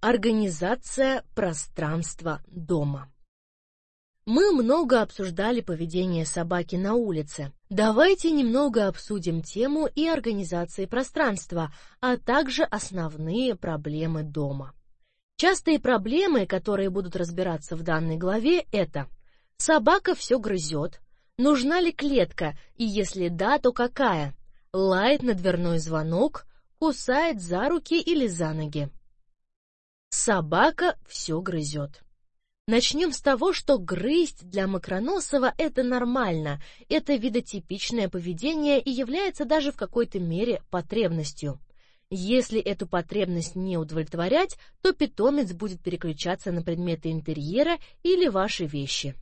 Организация пространства дома. Мы много обсуждали поведение собаки на улице. Давайте немного обсудим тему и организации пространства, а также основные проблемы дома. Частые проблемы, которые будут разбираться в данной главе, это собака все грызет, нужна ли клетка и если да, то какая, лает на дверной звонок, кусает за руки или за ноги. Собака все грызет. Начнем с того, что грызть для Макроносова – это нормально, это видотипичное поведение и является даже в какой-то мере потребностью. Если эту потребность не удовлетворять, то питомец будет переключаться на предметы интерьера или ваши вещи.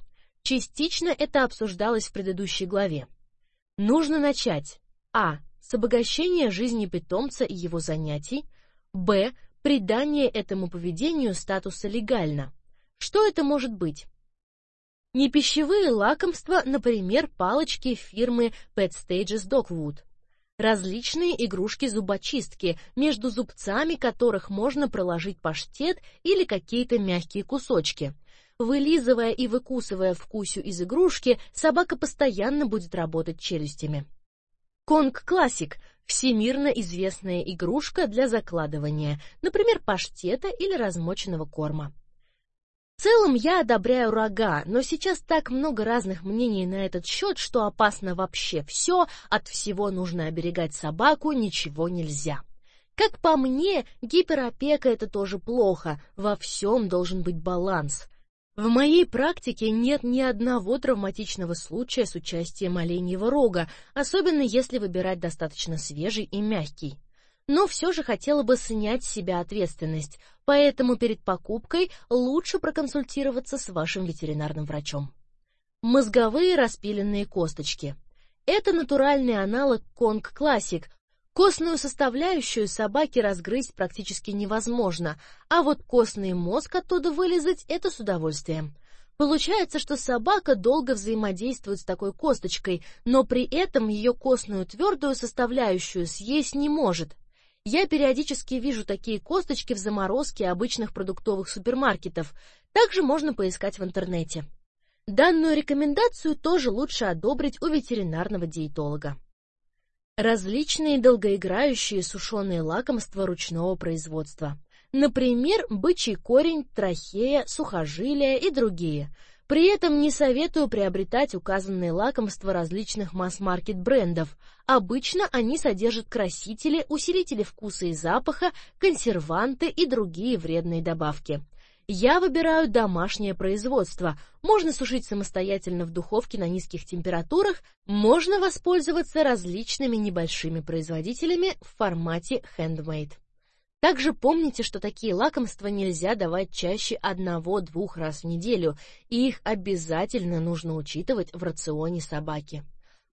Частично это обсуждалось в предыдущей главе. Нужно начать а. с обогащения жизни питомца и его занятий, б придание этому поведению статуса легально. Что это может быть? Непищевые лакомства, например, палочки фирмы Pet Stages Dogwood. Различные игрушки-зубочистки, между зубцами которых можно проложить паштет или какие-то мягкие кусочки. Вылизывая и выкусывая вкусю из игрушки, собака постоянно будет работать челюстями. Конг Классик всемирно известная игрушка для закладывания, например, паштета или размоченного корма. В целом я одобряю рога, но сейчас так много разных мнений на этот счет, что опасно вообще все, от всего нужно оберегать собаку, ничего нельзя. Как по мне, гиперопека это тоже плохо, во всем должен быть баланс. В моей практике нет ни одного травматичного случая с участием оленьего рога, особенно если выбирать достаточно свежий и мягкий. Но все же хотела бы снять с себя ответственность, поэтому перед покупкой лучше проконсультироваться с вашим ветеринарным врачом. Мозговые распиленные косточки. Это натуральный аналог Конг Классик, Костную составляющую собаки разгрызть практически невозможно, а вот костный мозг оттуда вылезать это с удовольствием. Получается, что собака долго взаимодействует с такой косточкой, но при этом ее костную твердую составляющую съесть не может. Я периодически вижу такие косточки в заморозке обычных продуктовых супермаркетов. Также можно поискать в интернете. Данную рекомендацию тоже лучше одобрить у ветеринарного диетолога. Различные долгоиграющие сушеные лакомства ручного производства. Например, бычий корень, трахея, сухожилия и другие. При этом не советую приобретать указанные лакомства различных масс-маркет брендов. Обычно они содержат красители, усилители вкуса и запаха, консерванты и другие вредные добавки. Я выбираю домашнее производство. Можно сушить самостоятельно в духовке на низких температурах, можно воспользоваться различными небольшими производителями в формате handmade. Также помните, что такие лакомства нельзя давать чаще одного-двух раз в неделю, и их обязательно нужно учитывать в рационе собаки.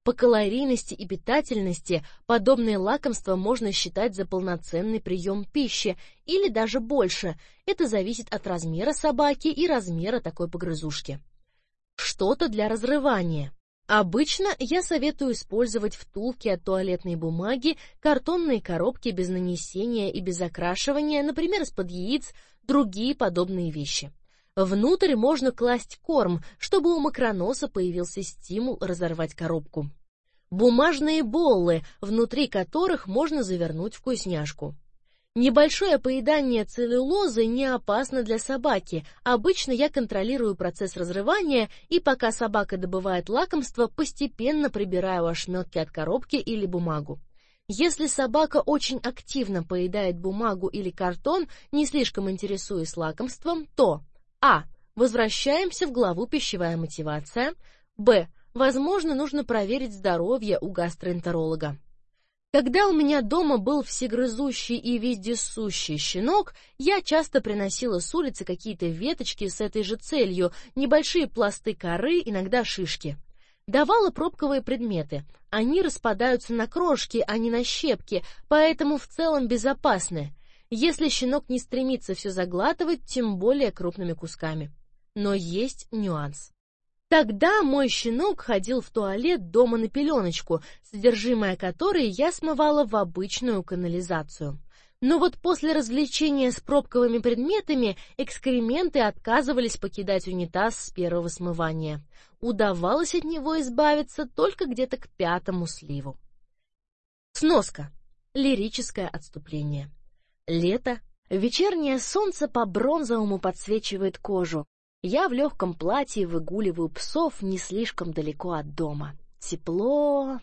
По калорийности и питательности подобные лакомства можно считать за полноценный прием пищи или даже больше. Это зависит от размера собаки и размера такой погрызушки. Что-то для разрывания. Обычно я советую использовать втулки от туалетной бумаги, картонные коробки без нанесения и без окрашивания, например, из-под яиц, другие подобные вещи. Внутрь можно класть корм, чтобы у макроноса появился стимул разорвать коробку. Бумажные боллы, внутри которых можно завернуть вкусняшку. Небольшое поедание целлюлозы не опасно для собаки. Обычно я контролирую процесс разрывания и пока собака добывает лакомство, постепенно прибираю ошметки от коробки или бумагу. Если собака очень активно поедает бумагу или картон, не слишком интересуясь лакомством, то а. Возвращаемся в главу пищевая мотивация. Б. Возможно, нужно проверить здоровье у гастроэнтеролога. Когда у меня дома был всегрызущий и вездесущий щенок, я часто приносила с улицы какие-то веточки с этой же целью, небольшие пласты коры, иногда шишки. Давала пробковые предметы. Они распадаются на крошки, а не на щепки, поэтому в целом безопасны. Если щенок не стремится все заглатывать, тем более крупными кусками. Но есть нюанс. Тогда мой щенок ходил в туалет дома на пеленочку, содержимое которой я смывала в обычную канализацию. Но вот после развлечения с пробковыми предметами экскременты отказывались покидать унитаз с первого смывания. Удавалось от него избавиться только где-то к пятому сливу. Сноска. Лирическое отступление. Лето. Вечернее солнце по бронзовому подсвечивает кожу. Я в легком платье выгуливаю псов не слишком далеко от дома. Тепло.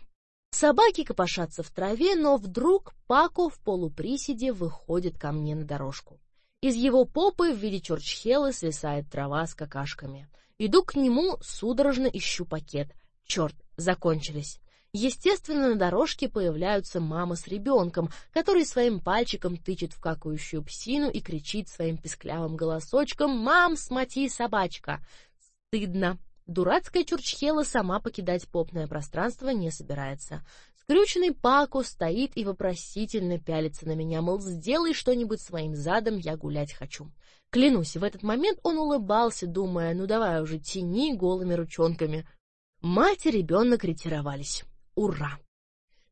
Собаки копошатся в траве, но вдруг Пако в полуприседе выходит ко мне на дорожку. Из его попы в виде чурчхелы свисает трава с какашками. Иду к нему, судорожно ищу пакет. Черт, закончились. Естественно, на дорожке появляются мама с ребенком, который своим пальчиком тычет в какающую псину и кричит своим песклявым голосочком «Мам, смоти, собачка!» Стыдно. Дурацкая чурчхела сама покидать попное пространство не собирается. Скрюченный Пако стоит и вопросительно пялится на меня, мол, сделай что-нибудь своим задом, я гулять хочу. Клянусь, в этот момент он улыбался, думая, ну давай уже тяни голыми ручонками. Мать и ребенок ретировались. Ура!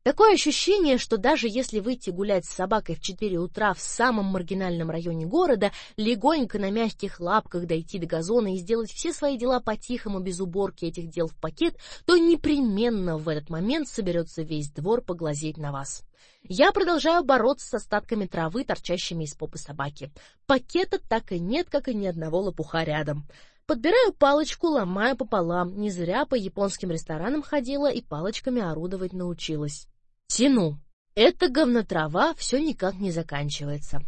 Такое ощущение, что даже если выйти гулять с собакой в 4 утра в самом маргинальном районе города, легонько на мягких лапках дойти до газона и сделать все свои дела по-тихому, без уборки этих дел в пакет, то непременно в этот момент соберется весь двор поглазеть на вас. Я продолжаю бороться с остатками травы, торчащими из попы собаки. Пакета так и нет, как и ни одного лопуха рядом. Подбираю палочку, ломаю пополам. Не зря по японским ресторанам ходила и палочками орудовать научилась. Тяну. Эта говнотрава все никак не заканчивается.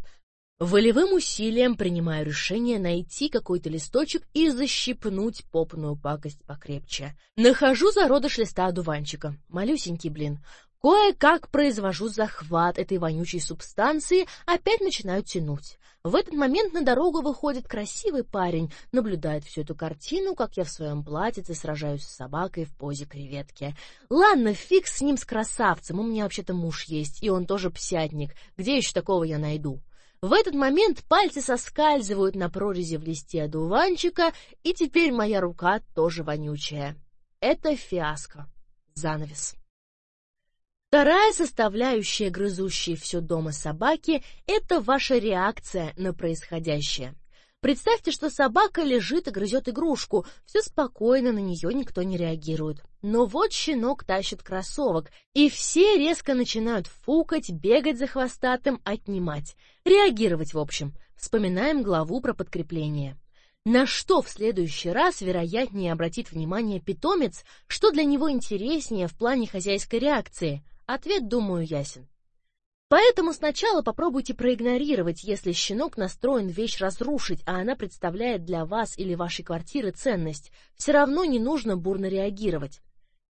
Волевым усилием принимаю решение найти какой-то листочек и защипнуть попную пакость покрепче. Нахожу зародыш листа одуванчика. Малюсенький, блин. Кое-как произвожу захват этой вонючей субстанции, опять начинаю тянуть. В этот момент на дорогу выходит красивый парень, наблюдает всю эту картину, как я в своем платьице сражаюсь с собакой в позе креветки. Ладно, фиг с ним, с красавцем, у меня вообще-то муж есть, и он тоже псятник. Где еще такого я найду? В этот момент пальцы соскальзывают на прорези в листе одуванчика, и теперь моя рука тоже вонючая. Это фиаско. Занавес. Вторая составляющая грызущей все дома собаки – это ваша реакция на происходящее. Представьте, что собака лежит и грызет игрушку, все спокойно, на нее никто не реагирует. Но вот щенок тащит кроссовок, и все резко начинают фукать, бегать за хвостатым, отнимать. Реагировать, в общем. Вспоминаем главу про подкрепление. На что в следующий раз вероятнее обратит внимание питомец, что для него интереснее в плане хозяйской реакции – Ответ, думаю, ясен. Поэтому сначала попробуйте проигнорировать, если щенок настроен вещь разрушить, а она представляет для вас или вашей квартиры ценность. Все равно не нужно бурно реагировать.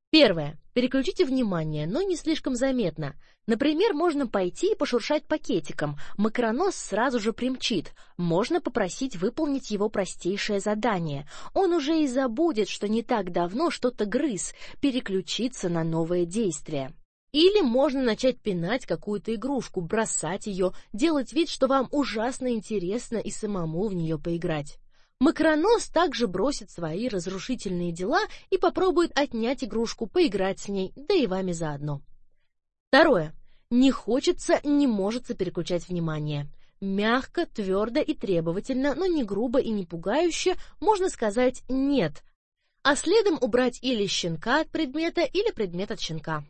Первое. Переключите внимание, но не слишком заметно. Например, можно пойти и пошуршать пакетиком. Макронос сразу же примчит. Можно попросить выполнить его простейшее задание. Он уже и забудет, что не так давно что-то грыз, переключиться на новое действие. Или можно начать пинать какую-то игрушку, бросать ее, делать вид, что вам ужасно интересно и самому в нее поиграть. Макронос также бросит свои разрушительные дела и попробует отнять игрушку, поиграть с ней, да и вами заодно. Второе. Не хочется, не может переключать внимание. Мягко, твердо и требовательно, но не грубо и не пугающе, можно сказать «нет», а следом убрать или щенка от предмета, или предмет от щенка.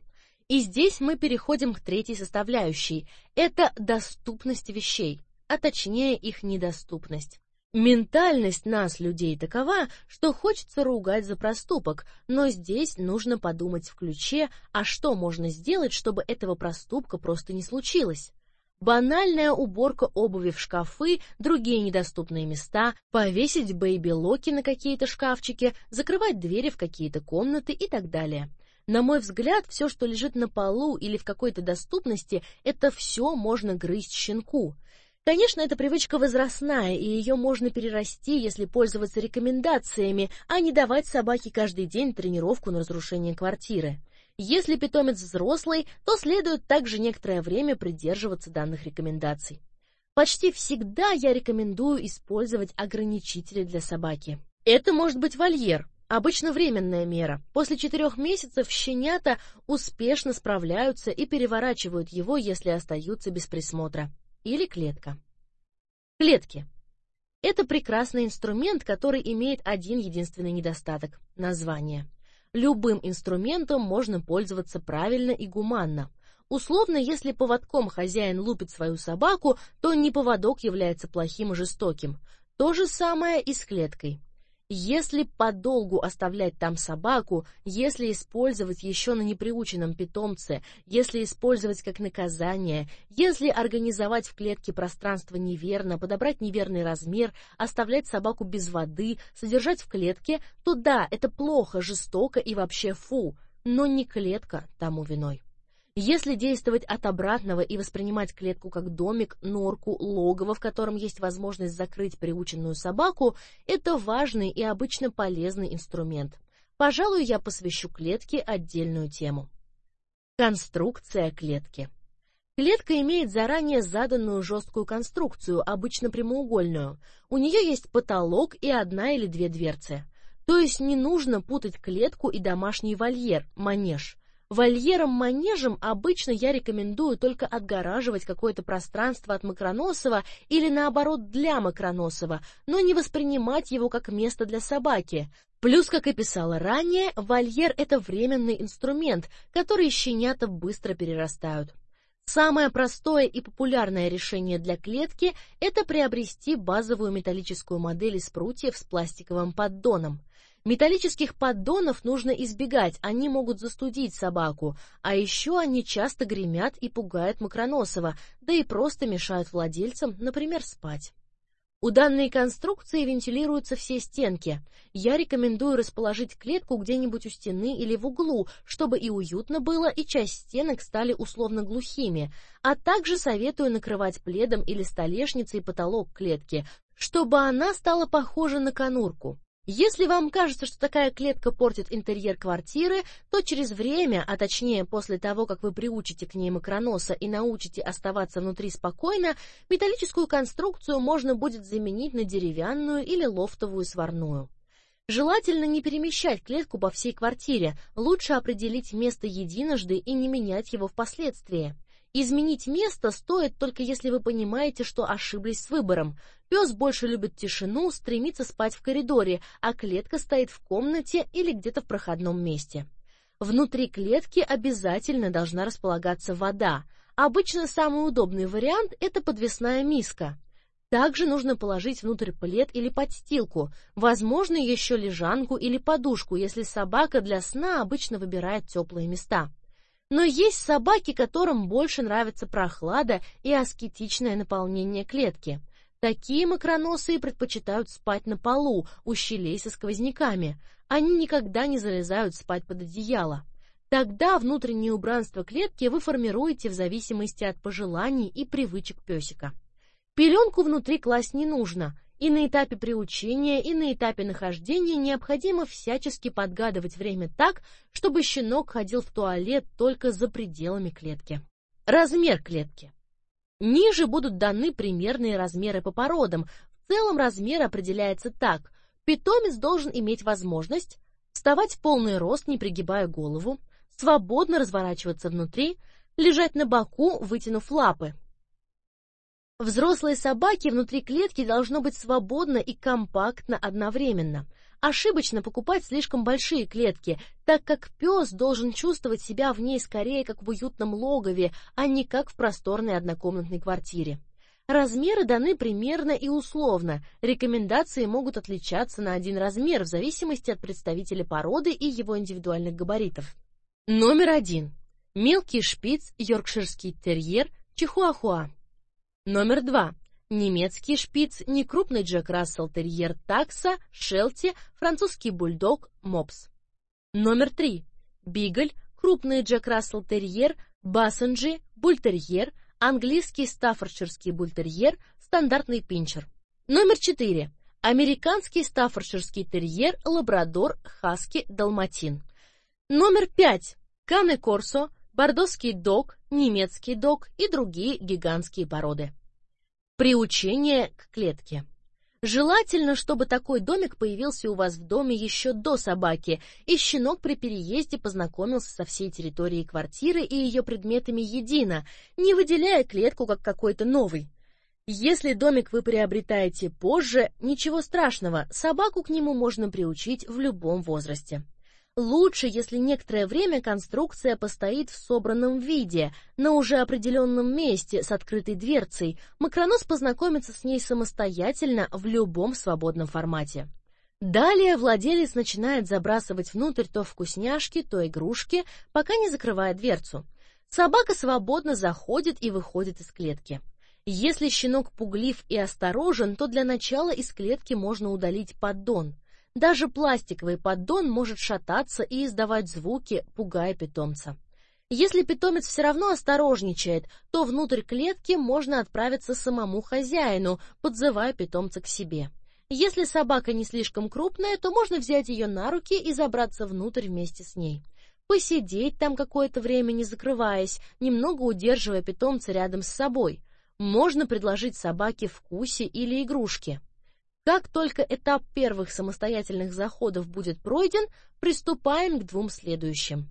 И здесь мы переходим к третьей составляющей – это доступность вещей, а точнее их недоступность. Ментальность нас, людей, такова, что хочется ругать за проступок, но здесь нужно подумать в ключе, а что можно сделать, чтобы этого проступка просто не случилось. Банальная уборка обуви в шкафы, другие недоступные места, повесить baby lock и на какие-то шкафчики, закрывать двери в какие-то комнаты и так далее. На мой взгляд, все, что лежит на полу или в какой-то доступности, это все можно грызть щенку. Конечно, эта привычка возрастная, и ее можно перерасти, если пользоваться рекомендациями, а не давать собаке каждый день тренировку на разрушение квартиры. Если питомец взрослый, то следует также некоторое время придерживаться данных рекомендаций. Почти всегда я рекомендую использовать ограничители для собаки. Это может быть вольер, Обычно временная мера. После четырех месяцев щенята успешно справляются и переворачивают его, если остаются без присмотра. или клетка. Клетки. Это прекрасный инструмент, который имеет один единственный недостаток – название. Любым инструментом можно пользоваться правильно и гуманно. Условно, если поводком хозяин лупит свою собаку, то не поводок является плохим и жестоким. То же самое и с клеткой. Если подолгу оставлять там собаку, если использовать еще на неприученном питомце, если использовать как наказание, если организовать в клетке пространство неверно, подобрать неверный размер, оставлять собаку без воды, содержать в клетке, то да, это плохо, жестоко и вообще фу, но не клетка тому виной. Если действовать от обратного и воспринимать клетку как домик, норку, логово, в котором есть возможность закрыть приученную собаку, это важный и обычно полезный инструмент. Пожалуй, я посвящу клетке отдельную тему. Конструкция клетки. Клетка имеет заранее заданную жесткую конструкцию, обычно прямоугольную. У нее есть потолок и одна или две дверцы. То есть не нужно путать клетку и домашний вольер, манеж. Вольером-манежем обычно я рекомендую только отгораживать какое-то пространство от Макроносова или наоборот для Макроносова, но не воспринимать его как место для собаки. Плюс, как и писала ранее, вольер – это временный инструмент, который щенята быстро перерастают. Самое простое и популярное решение для клетки – это приобрести базовую металлическую модель из прутьев с пластиковым поддоном. Металлических поддонов нужно избегать, они могут застудить собаку, а еще они часто гремят и пугают Макроносова, да и просто мешают владельцам, например, спать. У данной конструкции вентилируются все стенки. Я рекомендую расположить клетку где-нибудь у стены или в углу, чтобы и уютно было, и часть стенок стали условно глухими, а также советую накрывать пледом или столешницей потолок клетки, чтобы она стала похожа на конурку. Если вам кажется, что такая клетка портит интерьер квартиры, то через время, а точнее после того, как вы приучите к ней макроноса и научите оставаться внутри спокойно, металлическую конструкцию можно будет заменить на деревянную или лофтовую сварную. Желательно не перемещать клетку по всей квартире, лучше определить место единожды и не менять его впоследствии. Изменить место стоит только если вы понимаете, что ошиблись с выбором. Пес больше любит тишину, стремится спать в коридоре, а клетка стоит в комнате или где-то в проходном месте. Внутри клетки обязательно должна располагаться вода. Обычно самый удобный вариант – это подвесная миска. Также нужно положить внутрь плед или подстилку, возможно, еще лежанку или подушку, если собака для сна обычно выбирает теплые места. Но есть собаки, которым больше нравится прохлада и аскетичное наполнение клетки. Такие макроносые предпочитают спать на полу, у щелей со сквозняками. Они никогда не залезают спать под одеяло. Тогда внутреннее убранство клетки вы формируете в зависимости от пожеланий и привычек песика. Пеленку внутри класть не нужно, и на этапе приучения, и на этапе нахождения необходимо всячески подгадывать время так, чтобы щенок ходил в туалет только за пределами клетки. Размер клетки. Ниже будут даны примерные размеры по породам. В целом размер определяется так. Питомец должен иметь возможность вставать в полный рост, не пригибая голову, свободно разворачиваться внутри, лежать на боку, вытянув лапы. Взрослой собаке внутри клетки должно быть свободно и компактно одновременно – Ошибочно покупать слишком большие клетки, так как пес должен чувствовать себя в ней скорее как в уютном логове, а не как в просторной однокомнатной квартире. Размеры даны примерно и условно. Рекомендации могут отличаться на один размер в зависимости от представителя породы и его индивидуальных габаритов. Номер один. Мелкий шпиц, йоркширский терьер, чихуахуа. Номер два немецкий шпиц, некрупный Джек Рассел терьер такса, шелти, французский бульдог, мопс. Номер три. Бигль, крупный Джек Рассел терьер, бассенджи, бультерьер, английский стаффордширский бультерьер, стандартный пинчер. Номер четыре. Американский стаффордширский терьер, лабрадор, хаски, далматин. Номер пять. Кане Корсо, бордоский дог, немецкий дог и другие гигантские породы. Приучение к клетке. Желательно, чтобы такой домик появился у вас в доме еще до собаки, и щенок при переезде познакомился со всей территорией квартиры и ее предметами едино, не выделяя клетку как какой-то новый. Если домик вы приобретаете позже, ничего страшного, собаку к нему можно приучить в любом возрасте. Лучше, если некоторое время конструкция постоит в собранном виде, на уже определенном месте с открытой дверцей. Макронос познакомится с ней самостоятельно в любом свободном формате. Далее владелец начинает забрасывать внутрь то вкусняшки, то игрушки, пока не закрывает дверцу. Собака свободно заходит и выходит из клетки. Если щенок пуглив и осторожен, то для начала из клетки можно удалить поддон. Даже пластиковый поддон может шататься и издавать звуки, пугая питомца. Если питомец все равно осторожничает, то внутрь клетки можно отправиться самому хозяину, подзывая питомца к себе. Если собака не слишком крупная, то можно взять ее на руки и забраться внутрь вместе с ней. Посидеть там какое-то время, не закрываясь, немного удерживая питомца рядом с собой. Можно предложить собаке вкусе или игрушки. Как только этап первых самостоятельных заходов будет пройден, приступаем к двум следующим.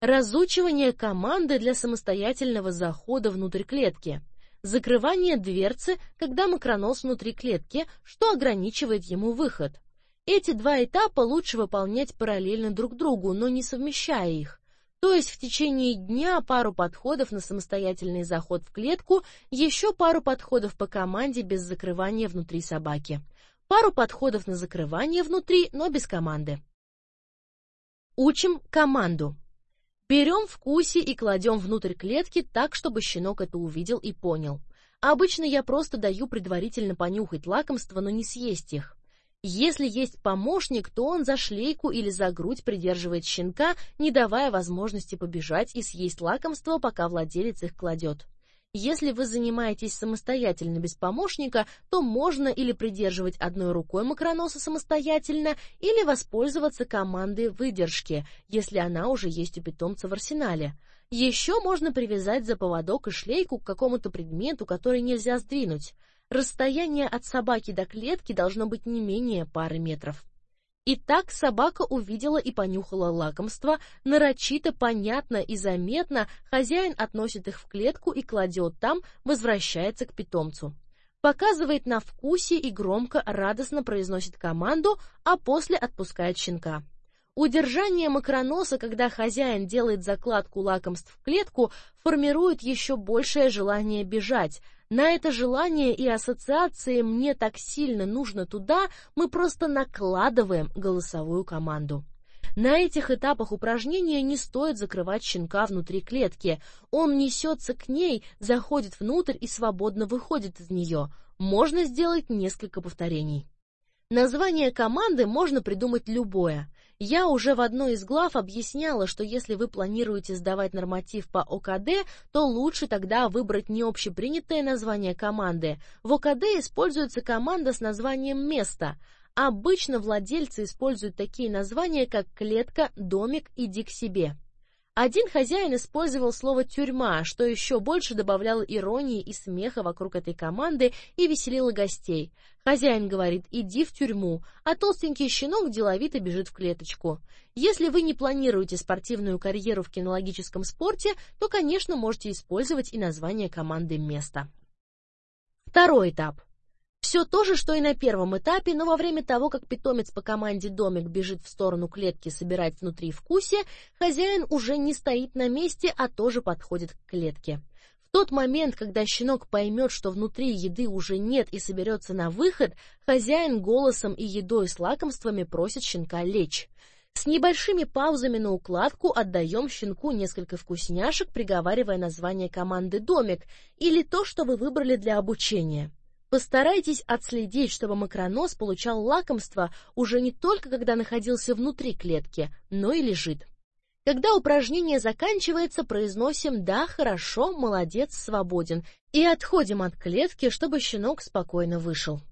Разучивание команды для самостоятельного захода внутрь клетки закрывание дверцы, когда макронос внутри клетки, что ограничивает ему выход. Эти два этапа лучше выполнять параллельно друг другу, но не совмещая их. То есть в течение дня пару подходов на самостоятельный заход в клетку, еще пару подходов по команде без закрывания внутри собаки. Пару подходов на закрывание внутри, но без команды. Учим команду. Берем в кусе и кладем внутрь клетки так, чтобы щенок это увидел и понял. Обычно я просто даю предварительно понюхать лакомство, но не съесть их. Если есть помощник, то он за шлейку или за грудь придерживает щенка, не давая возможности побежать и съесть лакомство, пока владелец их кладет. Если вы занимаетесь самостоятельно без помощника, то можно или придерживать одной рукой макроноса самостоятельно, или воспользоваться командой выдержки, если она уже есть у питомца в арсенале. Еще можно привязать за поводок и шлейку к какому-то предмету, который нельзя сдвинуть. Расстояние от собаки до клетки должно быть не менее пары метров. И так собака увидела и понюхала лакомство, нарочито, понятно и заметно хозяин относит их в клетку и кладет там, возвращается к питомцу. Показывает на вкусе и громко, радостно произносит команду, а после отпускает щенка. Удержание макроноса, когда хозяин делает закладку лакомств в клетку, формирует еще большее желание бежать, на это желание и ассоциации «мне так сильно нужно туда» мы просто накладываем голосовую команду. На этих этапах упражнения не стоит закрывать щенка внутри клетки. Он несется к ней, заходит внутрь и свободно выходит из нее. Можно сделать несколько повторений. Название команды можно придумать любое. Я уже в одной из глав объясняла, что если вы планируете сдавать норматив по ОКД, то лучше тогда выбрать не общепринятое название команды. В ОКД используется команда с названием «место». Обычно владельцы используют такие названия, как «клетка», «домик», «иди к себе». Один хозяин использовал слово «тюрьма», что еще больше добавляло иронии и смеха вокруг этой команды и веселило гостей. Хозяин говорит «иди в тюрьму», а толстенький щенок деловито бежит в клеточку. Если вы не планируете спортивную карьеру в кинологическом спорте, то, конечно, можете использовать и название команды «место». Второй этап – все то же, что и на первом этапе, но во время того, как питомец по команде домик бежит в сторону клетки собирать внутри вкусе, хозяин уже не стоит на месте, а тоже подходит к клетке. В тот момент, когда щенок поймет, что внутри еды уже нет и соберется на выход, хозяин голосом и едой с лакомствами просит щенка лечь. С небольшими паузами на укладку отдаем щенку несколько вкусняшек, приговаривая название команды «Домик» или то, что вы выбрали для обучения. Постарайтесь отследить, чтобы макронос получал лакомство уже не только когда находился внутри клетки, но и лежит. Когда упражнение заканчивается, произносим «да, хорошо, молодец, свободен» и отходим от клетки, чтобы щенок спокойно вышел.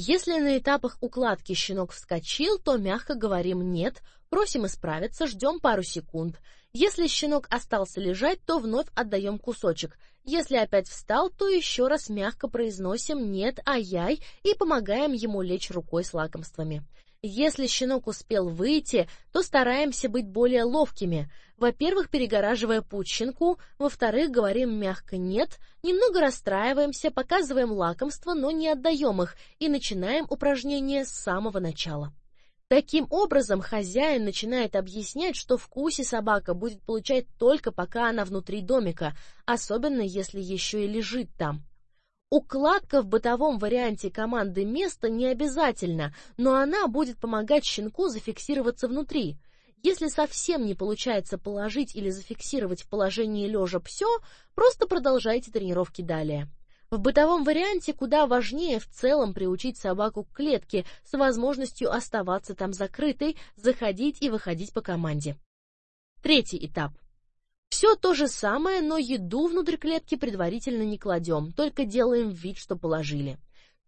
Если на этапах укладки щенок вскочил, то мягко говорим «нет», просим исправиться, ждем пару секунд. Если щенок остался лежать, то вновь отдаем кусочек. Если опять встал, то еще раз мягко произносим «нет, ай-яй» и помогаем ему лечь рукой с лакомствами. Если щенок успел выйти, то стараемся быть более ловкими. Во-первых, перегораживая путь щенку, во-вторых, говорим мягко «нет», немного расстраиваемся, показываем лакомство, но не отдаем их, и начинаем упражнение с самого начала. Таким образом, хозяин начинает объяснять, что вкусе собака будет получать только пока она внутри домика, особенно если еще и лежит там. Укладка в бытовом варианте команды места не обязательно, но она будет помогать щенку зафиксироваться внутри. Если совсем не получается положить или зафиксировать в положении лежа все, просто продолжайте тренировки далее. В бытовом варианте куда важнее в целом приучить собаку к клетке с возможностью оставаться там закрытой, заходить и выходить по команде. Третий этап. Все то же самое, но еду внутрь клетки предварительно не кладем, только делаем вид, что положили.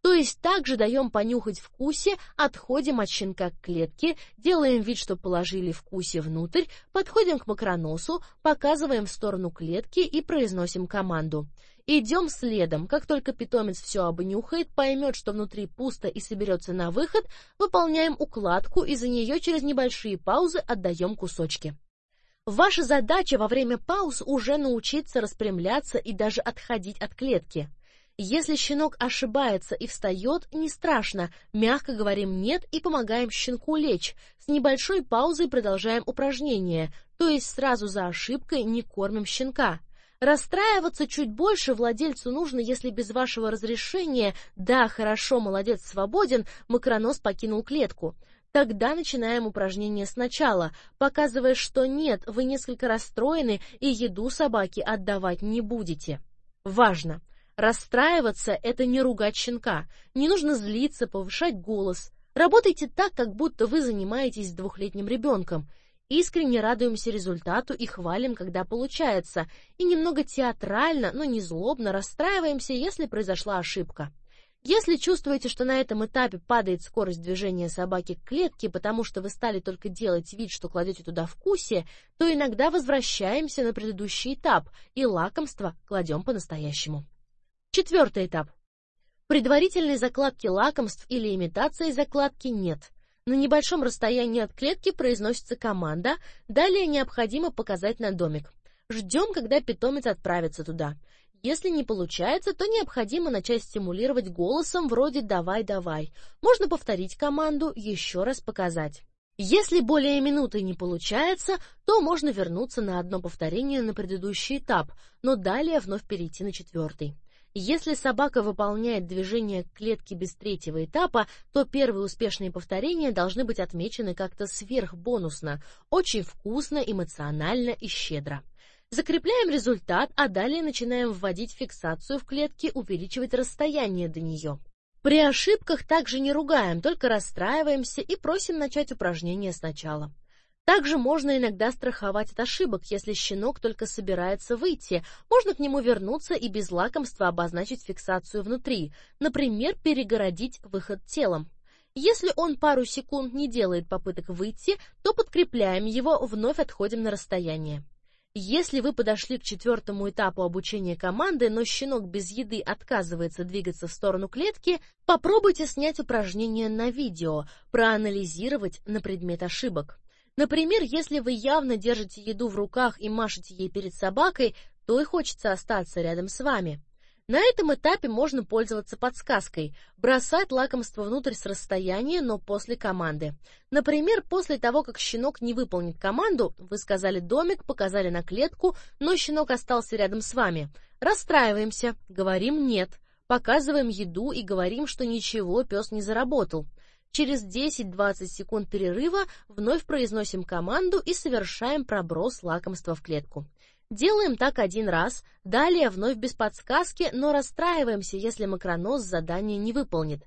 То есть также даем понюхать вкусе, отходим от щенка к клетке, делаем вид, что положили вкусе внутрь, подходим к макроносу, показываем в сторону клетки и произносим команду. Идем следом. Как только питомец все обнюхает, поймет, что внутри пусто и соберется на выход, выполняем укладку и за нее через небольшие паузы отдаем кусочки. Ваша задача во время пауз уже научиться распрямляться и даже отходить от клетки. Если щенок ошибается и встает, не страшно, мягко говорим «нет» и помогаем щенку лечь. С небольшой паузой продолжаем упражнение, то есть сразу за ошибкой не кормим щенка. Расстраиваться чуть больше владельцу нужно, если без вашего разрешения «да, хорошо, молодец, свободен» макронос покинул клетку. Тогда начинаем упражнение сначала, показывая, что нет, вы несколько расстроены и еду собаке отдавать не будете. Важно! Расстраиваться – это не ругать щенка. Не нужно злиться, повышать голос. Работайте так, как будто вы занимаетесь двухлетним ребенком. Искренне радуемся результату и хвалим, когда получается. И немного театрально, но не злобно расстраиваемся, если произошла ошибка. Если чувствуете, что на этом этапе падает скорость движения собаки к клетке, потому что вы стали только делать вид, что кладете туда вкусе, то иногда возвращаемся на предыдущий этап и лакомство кладем по-настоящему. Четвертый этап. Предварительной закладки лакомств или имитации закладки нет. На небольшом расстоянии от клетки произносится команда, далее необходимо показать на домик. Ждем, когда питомец отправится туда. Если не получается, то необходимо начать стимулировать голосом вроде «давай, давай». Можно повторить команду, еще раз показать. Если более минуты не получается, то можно вернуться на одно повторение на предыдущий этап, но далее вновь перейти на четвертый. Если собака выполняет движение клетки без третьего этапа, то первые успешные повторения должны быть отмечены как-то сверхбонусно, очень вкусно, эмоционально и щедро. Закрепляем результат, а далее начинаем вводить фиксацию в клетке, увеличивать расстояние до нее. При ошибках также не ругаем, только расстраиваемся и просим начать упражнение сначала. Также можно иногда страховать от ошибок, если щенок только собирается выйти. Можно к нему вернуться и без лакомства обозначить фиксацию внутри, например, перегородить выход телом. Если он пару секунд не делает попыток выйти, то подкрепляем его, вновь отходим на расстояние. Если вы подошли к четвертому этапу обучения команды, но щенок без еды отказывается двигаться в сторону клетки, попробуйте снять упражнение на видео, проанализировать на предмет ошибок. Например, если вы явно держите еду в руках и машете ей перед собакой, то и хочется остаться рядом с вами. На этом этапе можно пользоваться подсказкой, бросать лакомство внутрь с расстояния, но после команды. Например, после того, как щенок не выполнит команду, вы сказали домик, показали на клетку, но щенок остался рядом с вами. Расстраиваемся, говорим нет, показываем еду и говорим, что ничего пес не заработал. Через 10-20 секунд перерыва вновь произносим команду и совершаем проброс лакомства в клетку. Делаем так один раз, далее вновь без подсказки, но расстраиваемся, если макронос задание не выполнит.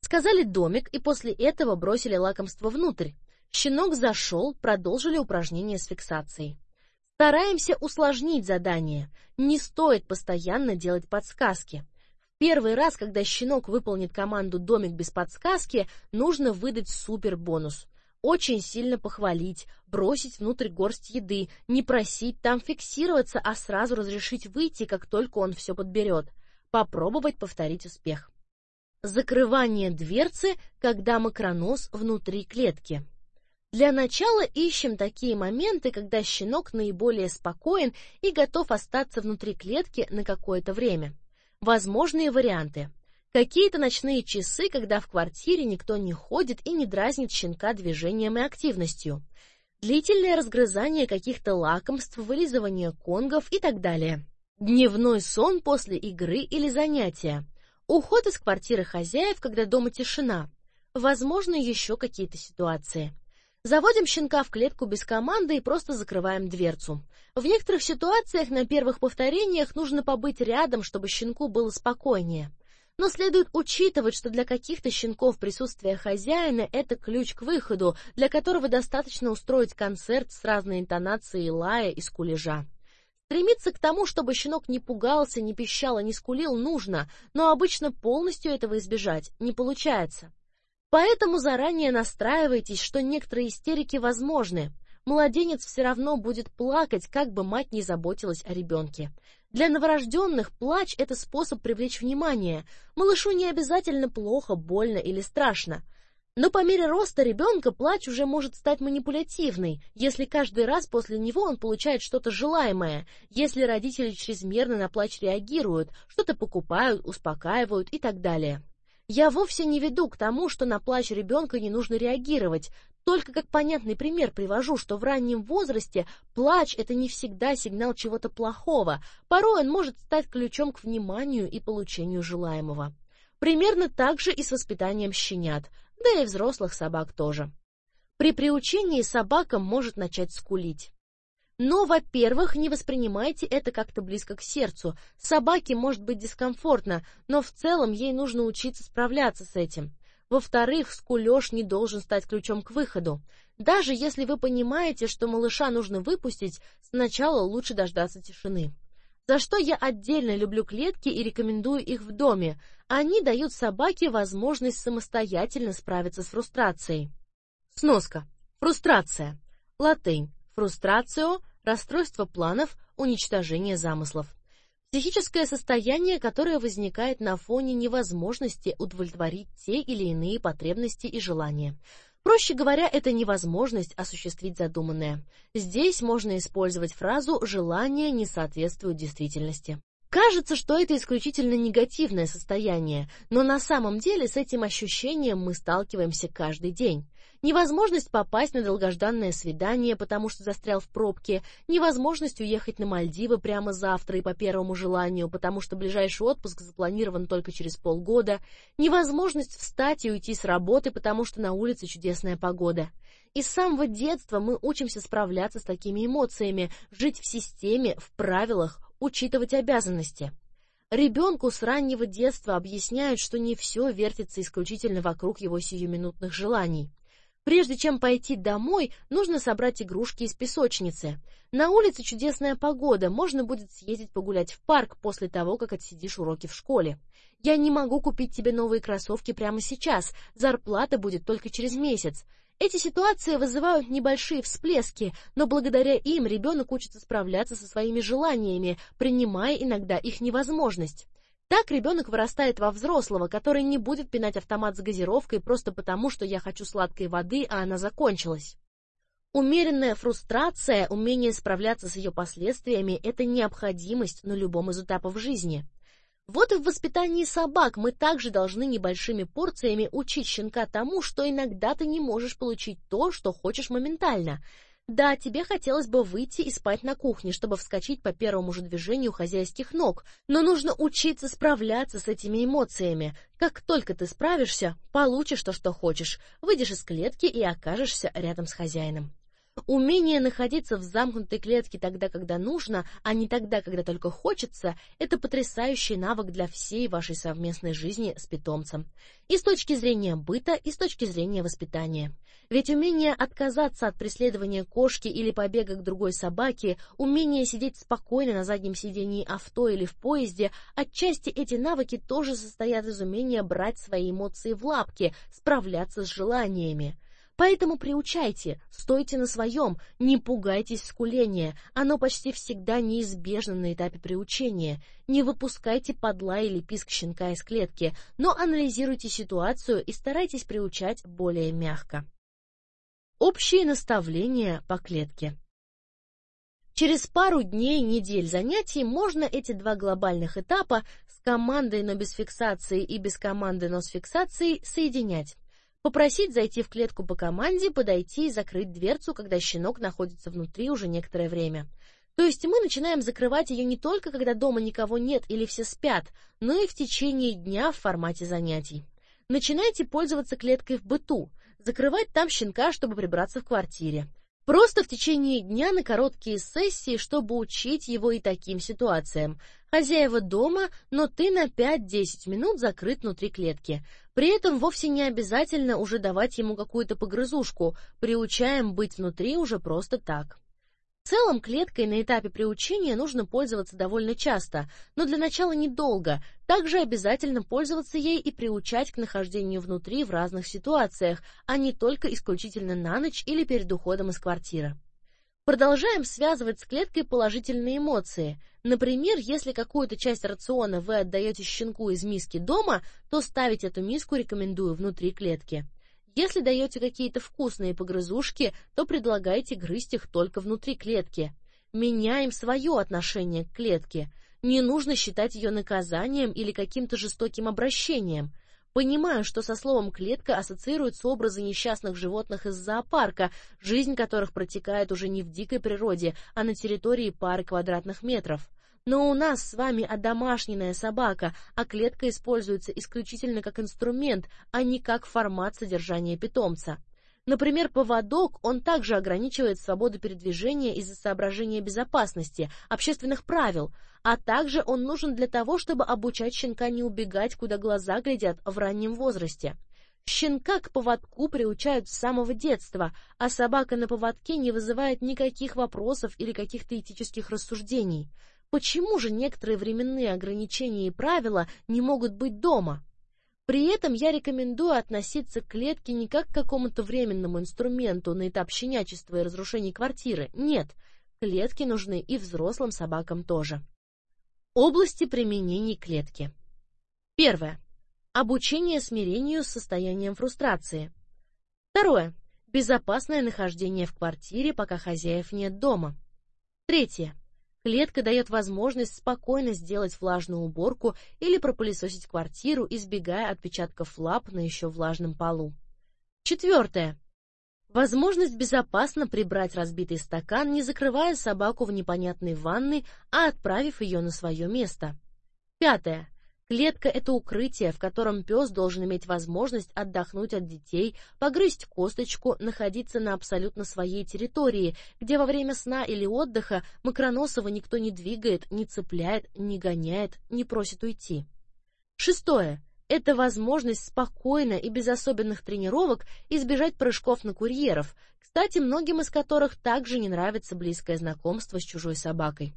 Сказали домик и после этого бросили лакомство внутрь. Щенок зашел, продолжили упражнение с фиксацией. Стараемся усложнить задание. Не стоит постоянно делать подсказки. В первый раз, когда щенок выполнит команду «домик без подсказки», нужно выдать супер бонус очень сильно похвалить, бросить внутрь горсть еды, не просить там фиксироваться, а сразу разрешить выйти, как только он все подберет. Попробовать повторить успех. Закрывание дверцы, когда макронос внутри клетки. Для начала ищем такие моменты, когда щенок наиболее спокоен и готов остаться внутри клетки на какое-то время. Возможные варианты. Какие-то ночные часы, когда в квартире никто не ходит и не дразнит щенка движением и активностью. Длительное разгрызание каких-то лакомств, вылизывание конгов и так далее. Дневной сон после игры или занятия. Уход из квартиры хозяев, когда дома тишина. Возможно, еще какие-то ситуации. Заводим щенка в клетку без команды и просто закрываем дверцу. В некоторых ситуациях на первых повторениях нужно побыть рядом, чтобы щенку было спокойнее. Но следует учитывать, что для каких-то щенков присутствие хозяина – это ключ к выходу, для которого достаточно устроить концерт с разной интонацией лая и скулежа. Стремиться к тому, чтобы щенок не пугался, не пищал и не скулил, нужно, но обычно полностью этого избежать не получается. Поэтому заранее настраивайтесь, что некоторые истерики возможны. Младенец все равно будет плакать, как бы мать не заботилась о ребенке. Для новорожденных плач – это способ привлечь внимание. Малышу не обязательно плохо, больно или страшно. Но по мере роста ребенка плач уже может стать манипулятивной, если каждый раз после него он получает что-то желаемое, если родители чрезмерно на плач реагируют, что-то покупают, успокаивают и так далее. Я вовсе не веду к тому, что на плач ребенка не нужно реагировать, только как понятный пример привожу, что в раннем возрасте плач – это не всегда сигнал чего-то плохого, порой он может стать ключом к вниманию и получению желаемого. Примерно так же и с воспитанием щенят – да и взрослых собак тоже. При приучении собака может начать скулить. Но, во-первых, не воспринимайте это как-то близко к сердцу. Собаке может быть дискомфортно, но в целом ей нужно учиться справляться с этим. Во-вторых, скулеж не должен стать ключом к выходу. Даже если вы понимаете, что малыша нужно выпустить, сначала лучше дождаться тишины. За что я отдельно люблю клетки и рекомендую их в доме. Они дают собаке возможность самостоятельно справиться с фрустрацией. Сноска. Фрустрация. Латынь. Фрустрацио – расстройство планов, уничтожение замыслов. Психическое состояние, которое возникает на фоне невозможности удовлетворить те или иные потребности и желания. Проще говоря, это невозможность осуществить задуманное. Здесь можно использовать фразу «желание не соответствует действительности». Кажется, что это исключительно негативное состояние, но на самом деле с этим ощущением мы сталкиваемся каждый день. Невозможность попасть на долгожданное свидание, потому что застрял в пробке, невозможность уехать на Мальдивы прямо завтра и по первому желанию, потому что ближайший отпуск запланирован только через полгода, невозможность встать и уйти с работы, потому что на улице чудесная погода. И с самого детства мы учимся справляться с такими эмоциями, жить в системе, в правилах, учитывать обязанности. Ребенку с раннего детства объясняют, что не все вертится исключительно вокруг его сиюминутных желаний. Прежде чем пойти домой, нужно собрать игрушки из песочницы. На улице чудесная погода, можно будет съездить погулять в парк после того, как отсидишь уроки в школе. Я не могу купить тебе новые кроссовки прямо сейчас, зарплата будет только через месяц. Эти ситуации вызывают небольшие всплески, но благодаря им ребенок учится справляться со своими желаниями, принимая иногда их невозможность. Так ребенок вырастает во взрослого, который не будет пинать автомат с газировкой просто потому, что я хочу сладкой воды, а она закончилась. Умеренная фрустрация, умение справляться с ее последствиями – это необходимость на любом из этапов жизни. Вот и в воспитании собак мы также должны небольшими порциями учить щенка тому, что иногда ты не можешь получить то, что хочешь моментально. Да, тебе хотелось бы выйти и спать на кухне, чтобы вскочить по первому же движению хозяйских ног, но нужно учиться справляться с этими эмоциями. Как только ты справишься, получишь то, что хочешь, выйдешь из клетки и окажешься рядом с хозяином. Умение находиться в замкнутой клетке тогда, когда нужно, а не тогда, когда только хочется, это потрясающий навык для всей вашей совместной жизни с питомцем. И с точки зрения быта, и с точки зрения воспитания. Ведь умение отказаться от преследования кошки или побега к другой собаке, умение сидеть спокойно на заднем сидении авто или в поезде, отчасти эти навыки тоже состоят из умения брать свои эмоции в лапки, справляться с желаниями. Поэтому приучайте, стойте на своем, не пугайтесь скуления, оно почти всегда неизбежно на этапе приучения. Не выпускайте подла или писк щенка из клетки, но анализируйте ситуацию и старайтесь приучать более мягко. Общие наставления по клетке. Через пару дней, недель занятий можно эти два глобальных этапа с командой, но без фиксации и без команды, но с фиксацией соединять. Попросить зайти в клетку по команде, подойти и закрыть дверцу, когда щенок находится внутри уже некоторое время. То есть мы начинаем закрывать ее не только когда дома никого нет или все спят, но и в течение дня в формате занятий. Начинайте пользоваться клеткой в быту, закрывать там щенка, чтобы прибраться в квартире. Просто в течение дня на короткие сессии, чтобы учить его и таким ситуациям. Хозяева дома, но ты на 5-10 минут закрыт внутри клетки. При этом вовсе не обязательно уже давать ему какую-то погрызушку, приучаем быть внутри уже просто так. В целом, клеткой на этапе приучения нужно пользоваться довольно часто, но для начала недолго. Также обязательно пользоваться ей и приучать к нахождению внутри в разных ситуациях, а не только исключительно на ночь или перед уходом из квартиры. Продолжаем связывать с клеткой положительные эмоции. Например, если какую-то часть рациона вы отдаете щенку из миски дома, то ставить эту миску рекомендую внутри клетки. Если даете какие-то вкусные погрызушки, то предлагайте грызть их только внутри клетки. Меняем свое отношение к клетке. Не нужно считать ее наказанием или каким-то жестоким обращением. Понимаю, что со словом «клетка» ассоциируются образы несчастных животных из зоопарка, жизнь которых протекает уже не в дикой природе, а на территории пары квадратных метров. Но у нас с вами одомашненная собака, а клетка используется исключительно как инструмент, а не как формат содержания питомца. Например, поводок, он также ограничивает свободу передвижения из-за соображения безопасности, общественных правил, а также он нужен для того, чтобы обучать щенка не убегать, куда глаза глядят в раннем возрасте. Щенка к поводку приучают с самого детства, а собака на поводке не вызывает никаких вопросов или каких-то этических рассуждений. Почему же некоторые временные ограничения и правила не могут быть дома? При этом я рекомендую относиться к клетке не как к какому-то временному инструменту на этап щенячества и разрушения квартиры. Нет, клетки нужны и взрослым собакам тоже. Области применений клетки. Первое. Обучение смирению с состоянием фрустрации. Второе. Безопасное нахождение в квартире, пока хозяев нет дома. Третье. Клетка дает возможность спокойно сделать влажную уборку или пропылесосить квартиру, избегая отпечатков лап на еще влажном полу. Четвертое. Возможность безопасно прибрать разбитый стакан, не закрывая собаку в непонятной ванной, а отправив ее на свое место. Пятое. Клетка — это укрытие, в котором пес должен иметь возможность отдохнуть от детей, погрызть косточку, находиться на абсолютно своей территории, где во время сна или отдыха Макроносова никто не двигает, не цепляет, не гоняет, не просит уйти. Шестое. Это возможность спокойно и без особенных тренировок избежать прыжков на курьеров, кстати, многим из которых также не нравится близкое знакомство с чужой собакой.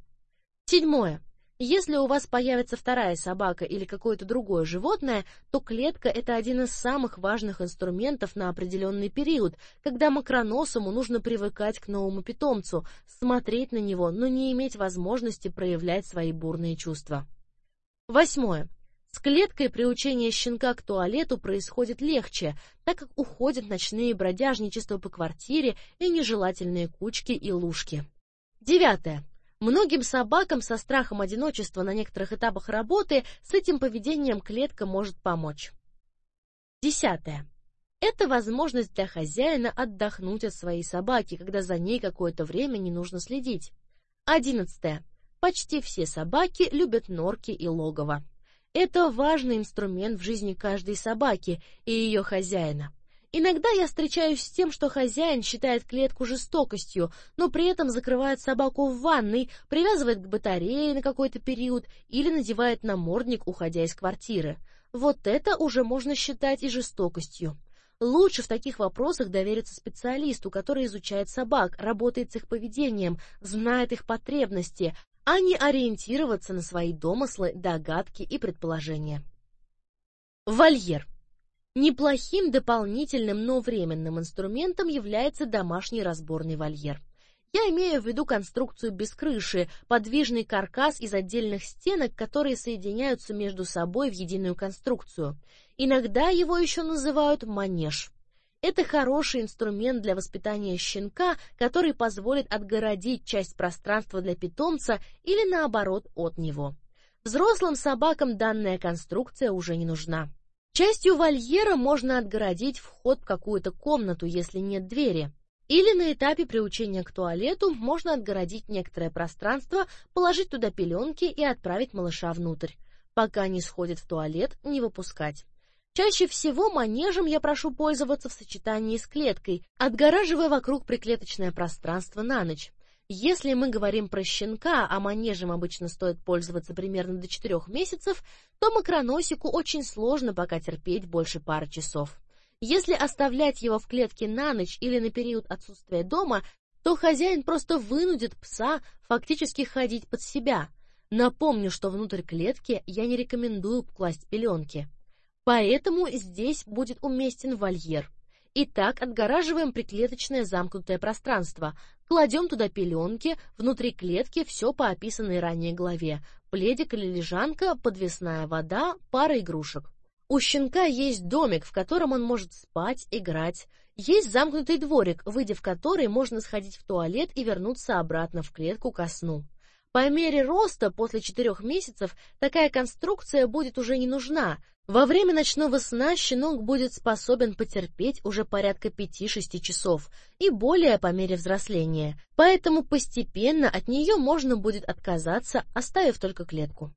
Седьмое. Если у вас появится вторая собака или какое-то другое животное, то клетка это один из самых важных инструментов на определенный период, когда макроносому нужно привыкать к новому питомцу, смотреть на него, но не иметь возможности проявлять свои бурные чувства. Восьмое. С клеткой приучение щенка к туалету происходит легче, так как уходят ночные бродяжничества по квартире и нежелательные кучки и лужки. Девятое. Многим собакам со страхом одиночества на некоторых этапах работы с этим поведением клетка может помочь. Десятое. Это возможность для хозяина отдохнуть от своей собаки, когда за ней какое-то время не нужно следить. Одиннадцатое. Почти все собаки любят норки и логово. Это важный инструмент в жизни каждой собаки и ее хозяина. Иногда я встречаюсь с тем, что хозяин считает клетку жестокостью, но при этом закрывает собаку в ванной, привязывает к батарее на какой-то период или надевает намордник, уходя из квартиры. Вот это уже можно считать и жестокостью. Лучше в таких вопросах довериться специалисту, который изучает собак, работает с их поведением, знает их потребности, а не ориентироваться на свои домыслы, догадки и предположения. Вольер. Неплохим дополнительным, но временным инструментом является домашний разборный вольер. Я имею в виду конструкцию без крыши, подвижный каркас из отдельных стенок, которые соединяются между собой в единую конструкцию. Иногда его еще называют манеж. Это хороший инструмент для воспитания щенка, который позволит отгородить часть пространства для питомца или наоборот от него. Взрослым собакам данная конструкция уже не нужна. Частью вольера можно отгородить вход в какую-то комнату, если нет двери. Или на этапе приучения к туалету можно отгородить некоторое пространство, положить туда пеленки и отправить малыша внутрь. Пока не сходит в туалет, не выпускать. Чаще всего манежем я прошу пользоваться в сочетании с клеткой, отгораживая вокруг приклеточное пространство на ночь. Если мы говорим про щенка, а манежем обычно стоит пользоваться примерно до 4 месяцев, то макроносику очень сложно пока терпеть больше пары часов. Если оставлять его в клетке на ночь или на период отсутствия дома, то хозяин просто вынудит пса фактически ходить под себя. Напомню, что внутрь клетки я не рекомендую класть пеленки. Поэтому здесь будет уместен вольер. Итак, отгораживаем приклеточное замкнутое пространство, кладем туда пеленки, внутри клетки все по описанной ранее главе, пледик или лежанка, подвесная вода, пара игрушек. У щенка есть домик, в котором он может спать, играть. Есть замкнутый дворик, выйдя в который можно сходить в туалет и вернуться обратно в клетку ко сну. По мере роста после четырех месяцев такая конструкция будет уже не нужна. Во время ночного сна щенок будет способен потерпеть уже порядка 5-6 часов и более по мере взросления. Поэтому постепенно от нее можно будет отказаться, оставив только клетку.